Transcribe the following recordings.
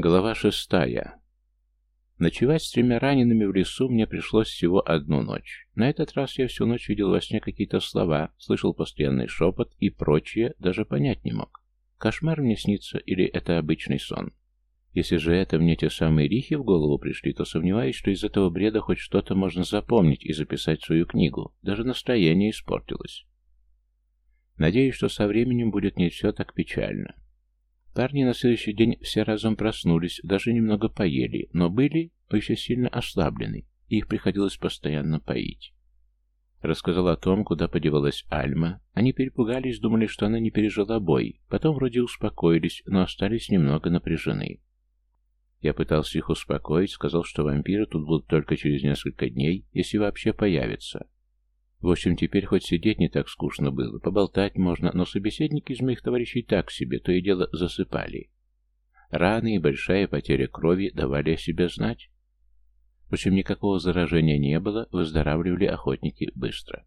Глава шестая. Ночевать с тремя ранеными в лесу мне пришлось всего одну ночь. На этот раз я всю ночь видел во сне какие-то слова, слышал постоянный шепот и прочее, даже понять не мог. Кошмар мне снится или это обычный сон? Если же это мне те самые рихи в голову пришли, то сомневаюсь, что из этого бреда хоть что-то можно запомнить и записать в свою книгу. Даже настроение испортилось. Надеюсь, что со временем будет не все так печально. Парни на следующий день все разом проснулись, даже немного поели, но были еще сильно ослаблены, и их приходилось постоянно поить. Рассказал о том, куда подевалась Альма. Они перепугались, думали, что она не пережила бой. Потом вроде успокоились, но остались немного напряжены. Я пытался их успокоить, сказал, что вампиры тут будут только через несколько дней, если вообще появятся. В общем, теперь хоть сидеть не так скучно было, поболтать можно, но собеседники из моих товарищей так себе, то и дело засыпали. Раны и большая потеря крови давали о себе знать. Общем, никакого заражения не было, выздоравливали охотники быстро.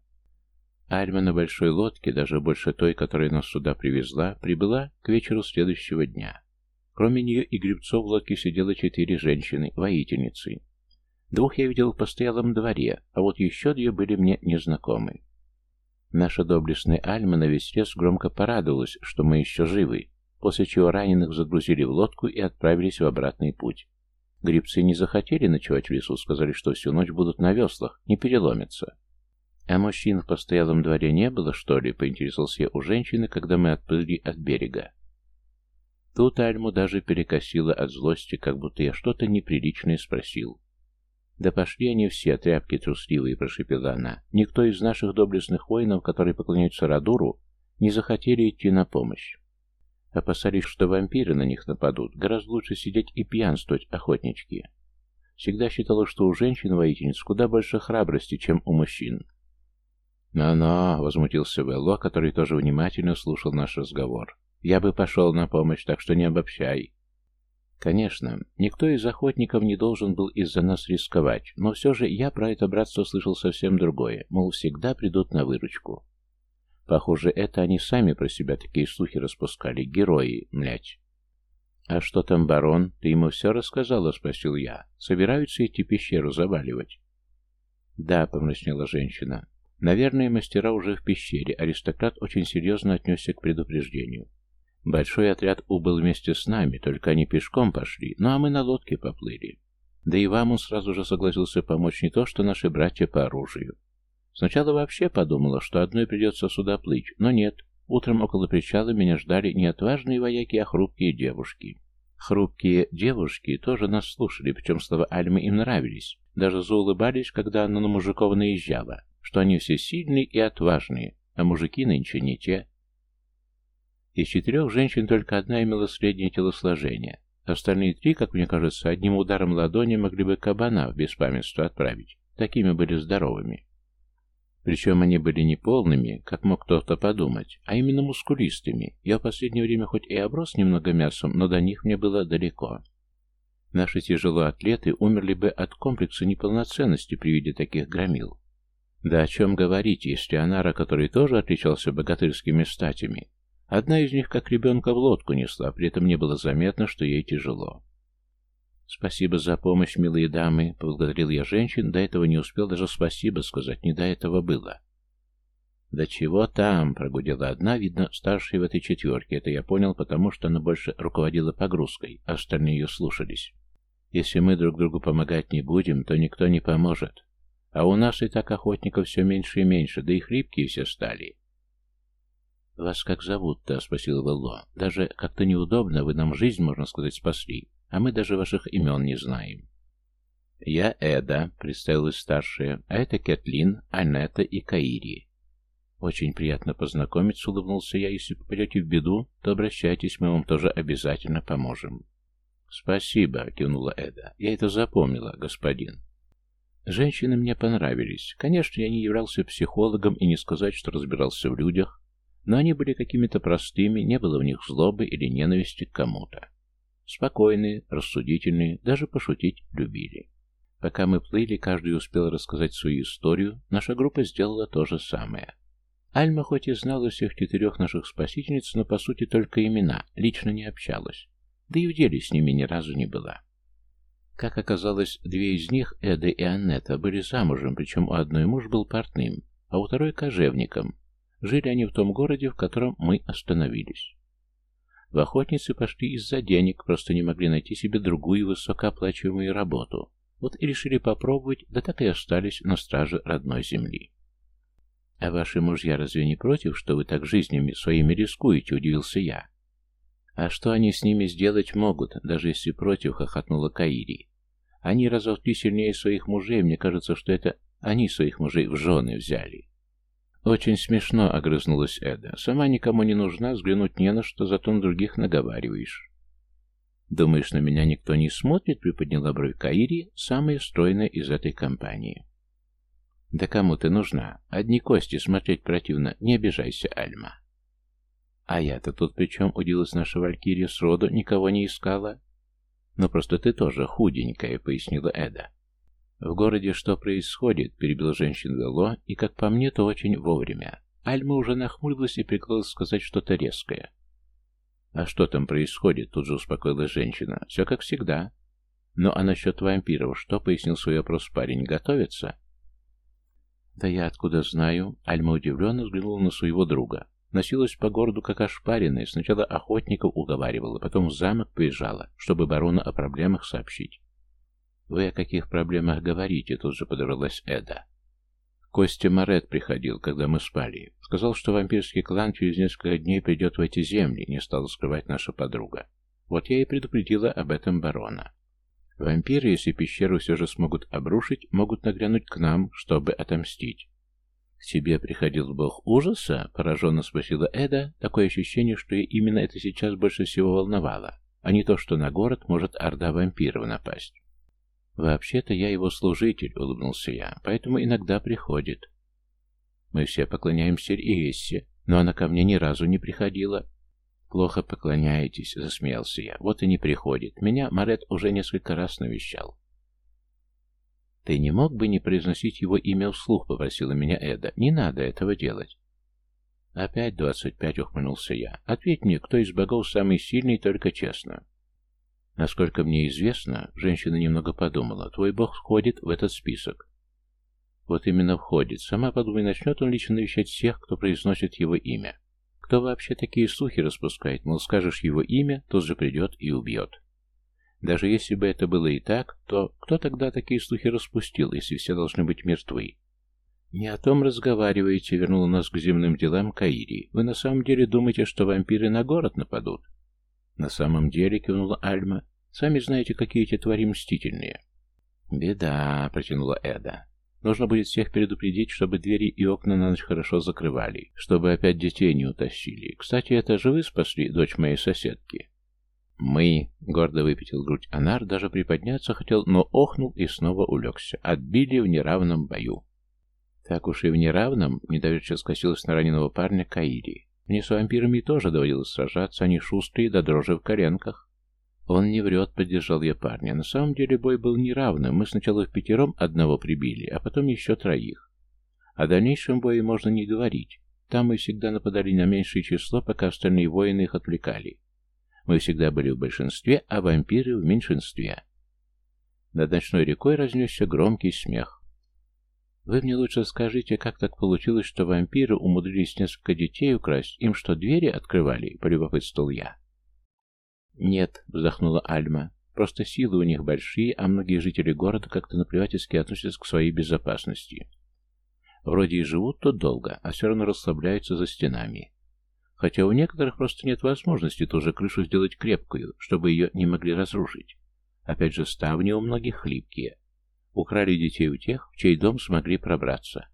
Альма на большой лодке, даже больше той, которая нас сюда привезла, прибыла к вечеру следующего дня. Кроме нее и грибцов в лодке сидело четыре женщины, воительницы. Двух я видел в постоялом дворе, а вот еще две были мне незнакомы. Наша доблестная Альма на весь лес громко порадовалась, что мы еще живы, после чего раненых загрузили в лодку и отправились в обратный путь. Грибцы не захотели ночевать в лесу, сказали, что всю ночь будут на веслах, не переломятся. А мужчин в постоялом дворе не было, что ли, поинтересовался я у женщины, когда мы отплыли от берега. Тут Альму даже перекосило от злости, как будто я что-то неприличное спросил. «Да пошли они все, тряпки трусливые», — прошепела она. «Никто из наших доблестных воинов, которые поклоняются Радуру, не захотели идти на помощь. Опасались, что вампиры на них нападут. Гораздо лучше сидеть и пьянствовать, охотнички. Всегда считала, что у женщин-воительниц куда больше храбрости, чем у мужчин. «Но-но», — возмутился Велло, который тоже внимательно слушал наш разговор. «Я бы пошел на помощь, так что не обобщай. Конечно, никто из охотников не должен был из-за нас рисковать, но все же я про это братство слышал совсем другое, мол, всегда придут на выручку. Похоже, это они сами про себя такие слухи распускали, герои, млять. «А что там, барон? Ты ему все рассказала?» — спросил я. «Собираются идти пещеру заваливать?» «Да», — помрачнела женщина. «Наверное, мастера уже в пещере. Аристократ очень серьезно отнесся к предупреждению. Большой отряд убыл вместе с нами, только они пешком пошли, ну а мы на лодке поплыли. Да и вам он сразу же согласился помочь не то, что наши братья по оружию. Сначала вообще подумала, что одной придется сюда плыть, но нет. Утром около причала меня ждали не отважные вояки, а хрупкие девушки. Хрупкие девушки тоже нас слушали, причем слова Альмы им нравились. Даже заулыбались, когда она на мужиков наезжала, что они все сильные и отважные, а мужики нынче не те. Из четырех женщин только одна имела среднее телосложение. Остальные три, как мне кажется, одним ударом ладони могли бы кабана в беспамятство отправить. Такими были здоровыми. Причем они были не полными, как мог кто-то подумать, а именно мускулистыми. Я в последнее время хоть и оброс немного мясом, но до них мне было далеко. Наши тяжелоатлеты умерли бы от комплекса неполноценности при виде таких громил. Да о чем говорить, если Анара, который тоже отличался богатырскими статями, Одна из них как ребенка в лодку несла, при этом не было заметно, что ей тяжело. «Спасибо за помощь, милые дамы», — поблагодарил я женщин, до этого не успел даже спасибо сказать, не до этого было. «Да чего там?» — прогудела одна, видно, старшая в этой четверке. Это я понял, потому что она больше руководила погрузкой, а остальные ее слушались. «Если мы друг другу помогать не будем, то никто не поможет. А у нас и так охотников все меньше и меньше, да и хрипкие все стали. «Вас как зовут-то?» — спросил Велло. «Даже как-то неудобно, вы нам жизнь, можно сказать, спасли, а мы даже ваших имен не знаем». «Я Эда», — представилась старшая, «а это Кэтлин, Анетта и Каири». «Очень приятно познакомиться», — улыбнулся я. «Если попадете в беду, то обращайтесь, мы вам тоже обязательно поможем». «Спасибо», — кивнула Эда. «Я это запомнила, господин». Женщины мне понравились. Конечно, я не являлся психологом и не сказать, что разбирался в людях, но они были какими-то простыми, не было в них злобы или ненависти к кому-то. Спокойные, рассудительные, даже пошутить любили. Пока мы плыли, каждый успел рассказать свою историю, наша группа сделала то же самое. Альма хоть и знала всех четырех наших спасительниц, но по сути только имена, лично не общалась. да и в деле с ними ни разу не была. Как оказалось, две из них, Эда и Аннета, были замужем, причем у одной муж был портным, а у второй кожевником. Жили они в том городе, в котором мы остановились. В охотницы пошли из-за денег, просто не могли найти себе другую высокооплачиваемую работу. Вот и решили попробовать, да так и остались на страже родной земли. «А ваши мужья разве не против, что вы так жизнями своими рискуете?» – удивился я. «А что они с ними сделать могут, даже если против?» – хохотнула Каири. «Они три сильнее своих мужей, мне кажется, что это они своих мужей в жены взяли». «Очень смешно», — огрызнулась Эда. «Сама никому не нужна, взглянуть не на что, зато на других наговариваешь». «Думаешь, на меня никто не смотрит?» — приподняла бровь Каири, самая стройная из этой компании. «Да кому ты нужна? Одни кости смотреть противно. Не обижайся, Альма». «А я-то тут при чем?» — удивилась наша Валькирия, сроду никого не искала. «Ну, просто ты тоже худенькая», — пояснила Эда. «В городе что происходит?» — перебил женщин Вело, и, как по мне, то очень вовремя. Альма уже нахмурилась и приклалась сказать что-то резкое. «А что там происходит?» — тут же успокоилась женщина. «Все как всегда». «Ну а насчет вампиров что?» — пояснил свой вопрос парень. «Готовятся?» «Да я откуда знаю?» Альма удивленно взглянула на своего друга. Носилась по городу как ошпаренная, сначала охотников уговаривала, потом в замок поезжала, чтобы барону о проблемах сообщить. «Вы о каких проблемах говорите?» Тут же подорвалась Эда. Костя Морет приходил, когда мы спали. Сказал, что вампирский клан через несколько дней придет в эти земли, не стала скрывать наша подруга. Вот я и предупредила об этом барона. Вампиры, если пещеру все же смогут обрушить, могут нагрянуть к нам, чтобы отомстить. «К тебе приходил бог ужаса?» — пораженно спросила Эда. Такое ощущение, что ей именно это сейчас больше всего волновало, а не то, что на город может орда вампиров напасть. «Вообще-то я его служитель», — улыбнулся я, — «поэтому иногда приходит». «Мы все поклоняемся Иессе, но она ко мне ни разу не приходила». «Плохо поклоняетесь», — засмеялся я. «Вот и не приходит. Меня Марет уже несколько раз навещал». «Ты не мог бы не произносить его имя вслух?» — попросила меня Эда. «Не надо этого делать». «Опять двадцать пять», — ухмыльнулся я. «Ответь мне, кто из богов самый сильный, только честно». Насколько мне известно, женщина немного подумала, твой бог входит в этот список. Вот именно входит. Сама подумай, начнет он лично навещать всех, кто произносит его имя. Кто вообще такие слухи распускает, мол, скажешь его имя, тот же придет и убьет. Даже если бы это было и так, то кто тогда такие слухи распустил, если все должны быть мертвы? «Не о том разговариваете», — вернул нас к земным делам Каири. «Вы на самом деле думаете, что вампиры на город нападут?» «На самом деле», — кивнула Альма, — «сами знаете, какие эти твари мстительные». «Беда», — протянула Эда. «Нужно будет всех предупредить, чтобы двери и окна на ночь хорошо закрывали, чтобы опять детей не утащили. Кстати, это же вы спасли дочь моей соседки?» «Мы», — гордо выпятил грудь Анар, даже приподняться хотел, но охнул и снова улегся. «Отбили в неравном бою». «Так уж и в неравном», — недоверчиво скосилась на раненого парня Каири. Мне с вампирами тоже доводилось сражаться, они шустрые до дрожи в коленках. Он не врет, поддержал я парня. На самом деле бой был неравным. Мы сначала в пятером одного прибили, а потом еще троих. О дальнейшем бое можно не говорить. Там мы всегда нападали на меньшее число, пока остальные воины их отвлекали. Мы всегда были в большинстве, а вампиры в меньшинстве. Над ночной рекой разнесся громкий смех. Вы мне лучше скажите, как так получилось, что вампиры умудрились несколько детей украсть? Им что, двери открывали?» — полюбопытствовал я. «Нет», — вздохнула Альма. «Просто силы у них большие, а многие жители города как-то наплевательски относятся к своей безопасности. Вроде и живут тут долго, а все равно расслабляются за стенами. Хотя у некоторых просто нет возможности ту же крышу сделать крепкую, чтобы ее не могли разрушить. Опять же, ставни у многих хлипкие. Украли детей у тех, в чей дом смогли пробраться.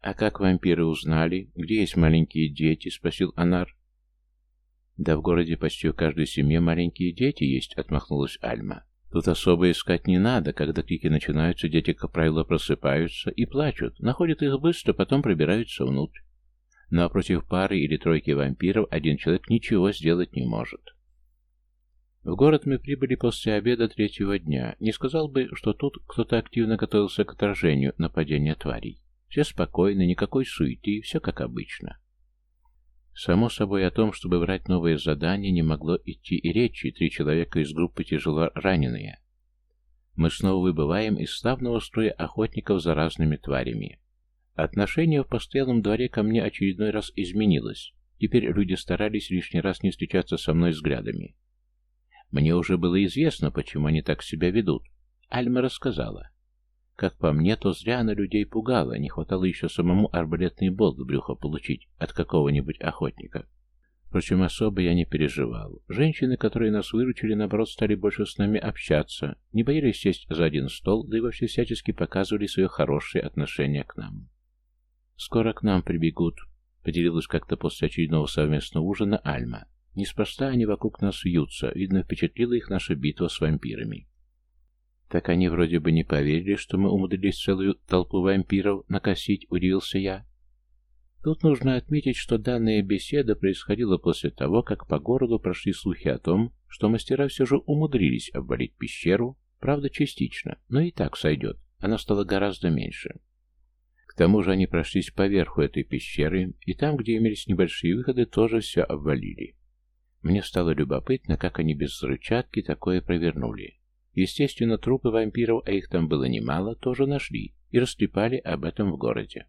«А как вампиры узнали, где есть маленькие дети?» — спросил Анар. «Да в городе почти у каждой семье маленькие дети есть», — отмахнулась Альма. «Тут особо искать не надо. Когда крики начинаются, дети, как правило, просыпаются и плачут. Находят их быстро, потом пробираются внутрь. Ну а против пары или тройки вампиров один человек ничего сделать не может». В город мы прибыли после обеда третьего дня. Не сказал бы, что тут кто-то активно готовился к отражению нападения тварей. Все спокойно, никакой суеты, все как обычно. Само собой о том, чтобы брать новые задания, не могло идти и речи, три человека из группы тяжело раненые. Мы снова выбываем из славного строя охотников за разными тварями. Отношение в постоянном дворе ко мне очередной раз изменилось. Теперь люди старались лишний раз не встречаться со мной взглядами. Мне уже было известно, почему они так себя ведут. Альма рассказала. Как по мне, то зря она людей пугала, не хватало еще самому арбалетный болт в брюхо получить от какого-нибудь охотника. Впрочем, особо я не переживал. Женщины, которые нас выручили, наоборот, стали больше с нами общаться, не боялись сесть за один стол, да и вообще всячески показывали свое хорошее отношение к нам. «Скоро к нам прибегут», — поделилась как-то после очередного совместного ужина Альма. «Неспроста они вокруг нас вьются, видно, впечатлила их наша битва с вампирами». «Так они вроде бы не поверили, что мы умудрились целую толпу вампиров накосить», — удивился я. Тут нужно отметить, что данная беседа происходила после того, как по городу прошли слухи о том, что мастера все же умудрились обвалить пещеру, правда частично, но и так сойдет, она стала гораздо меньше. К тому же они прошлись по верху этой пещеры, и там, где имелись небольшие выходы, тоже все обвалили. Мне стало любопытно, как они без взрывчатки такое провернули. Естественно, трупы вампиров, а их там было немало, тоже нашли и растрепали об этом в городе.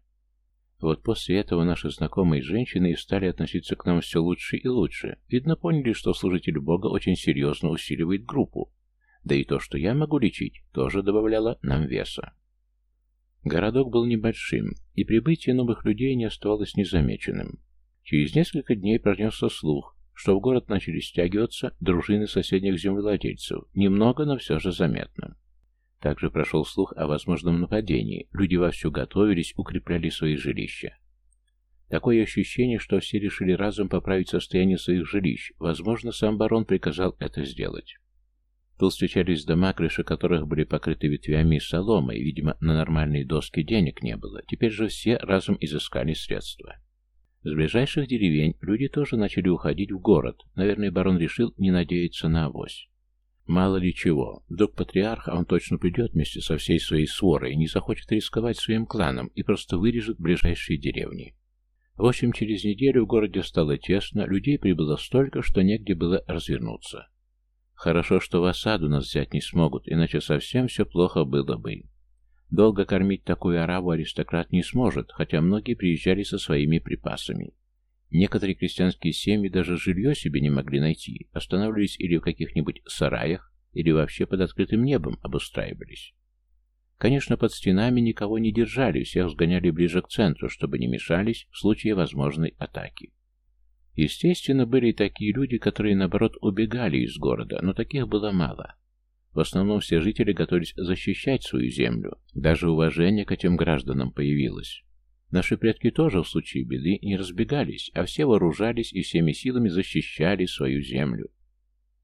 Вот после этого наши знакомые женщины и стали относиться к нам все лучше и лучше. Видно, поняли, что служитель Бога очень серьезно усиливает группу. Да и то, что я могу лечить, тоже добавляло нам веса. Городок был небольшим, и прибытие новых людей не оставалось незамеченным. Через несколько дней пронесся слух, что в город начали стягиваться дружины соседних землевладельцев, немного, но все же заметно. Также прошел слух о возможном нападении, люди вовсю готовились, укрепляли свои жилища. Такое ощущение, что все решили разом поправить состояние своих жилищ, возможно, сам барон приказал это сделать. Тут встречались дома, крыши которых были покрыты ветвями и соломой, видимо, на нормальные доски денег не было, теперь же все разом изыскали средства. С ближайших деревень люди тоже начали уходить в город. Наверное, барон решил не надеяться на авось. Мало ли чего. Вдруг патриарх, а он точно придет вместе со всей своей сворой не захочет рисковать своим кланом и просто вырежет ближайшие деревни. В общем, через неделю в городе стало тесно, людей прибыло столько, что негде было развернуться. Хорошо, что в осаду нас взять не смогут, иначе совсем все плохо было бы. Долго кормить такую араву аристократ не сможет, хотя многие приезжали со своими припасами. Некоторые крестьянские семьи даже жилье себе не могли найти, останавливались или в каких-нибудь сараях, или вообще под открытым небом обустраивались. Конечно, под стенами никого не держали, всех сгоняли ближе к центру, чтобы не мешались в случае возможной атаки. Естественно, были и такие люди, которые, наоборот, убегали из города, но таких было мало. В основном все жители готовились защищать свою землю. Даже уважение к этим гражданам появилось. Наши предки тоже в случае беды не разбегались, а все вооружались и всеми силами защищали свою землю.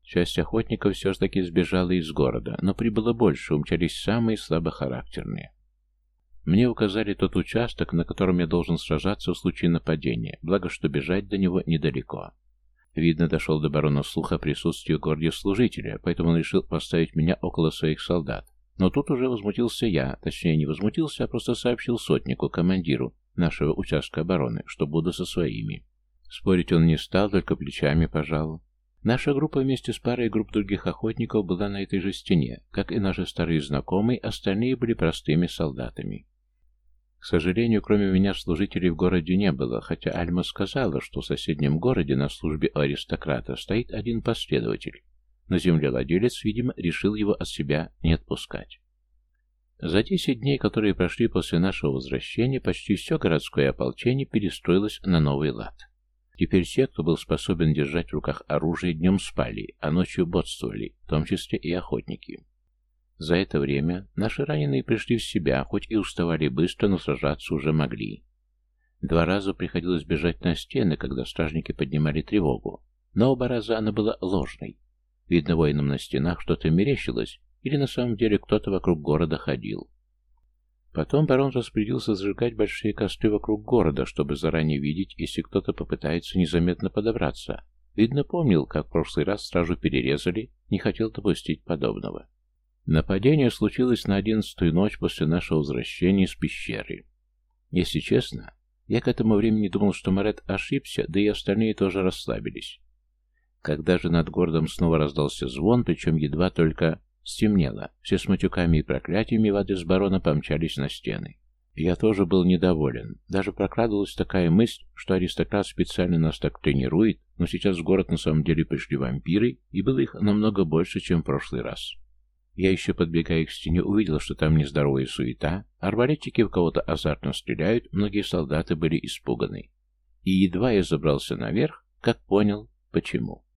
Часть охотников все-таки сбежала из города, но прибыло больше, умчались самые слабохарактерные. Мне указали тот участок, на котором я должен сражаться в случае нападения, благо что бежать до него недалеко. Видно, дошел до барона слух о присутствии городе служителя, поэтому он решил поставить меня около своих солдат. Но тут уже возмутился я, точнее не возмутился, а просто сообщил сотнику, командиру нашего участка обороны, что буду со своими. Спорить он не стал, только плечами пожал. Наша группа вместе с парой групп других охотников была на этой же стене, как и наши старые знакомые, остальные были простыми солдатами. К сожалению, кроме меня служителей в городе не было, хотя Альма сказала, что в соседнем городе на службе у аристократа стоит один последователь, но землевладелец, видимо, решил его от себя не отпускать. За десять дней, которые прошли после нашего возвращения, почти все городское ополчение перестроилось на новый лад. Теперь все, кто был способен держать в руках оружие, днем спали, а ночью бодствовали, в том числе и охотники. За это время наши раненые пришли в себя, хоть и уставали быстро, но сражаться уже могли. Два раза приходилось бежать на стены, когда стражники поднимали тревогу, но оба раза она была ложной. Видно, воинам на стенах что-то мерещилось, или на самом деле кто-то вокруг города ходил. Потом барон распорядился зажигать большие костры вокруг города, чтобы заранее видеть, если кто-то попытается незаметно подобраться. Видно, помнил, как в прошлый раз стражу перерезали, не хотел допустить подобного. Нападение случилось на одиннадцатую ночь после нашего возвращения из пещеры. Если честно, Я к этому времени думал, что Марет ошибся, да и остальные тоже расслабились. Когда же над городом снова раздался звон, причем едва только стемнело, все с матюками и проклятиями в адрес барона помчались на стены. Я тоже был недоволен. Даже прокрадывалась такая мысль, что аристократ специально нас так тренирует, но сейчас в город на самом деле пришли вампиры, и было их намного больше, чем в прошлый раз. Я еще подбегая к стене увидел, что там нездоровая суета, арбалетчики в кого-то азартно стреляют, многие солдаты были испуганы. И едва я забрался наверх, как понял, почему.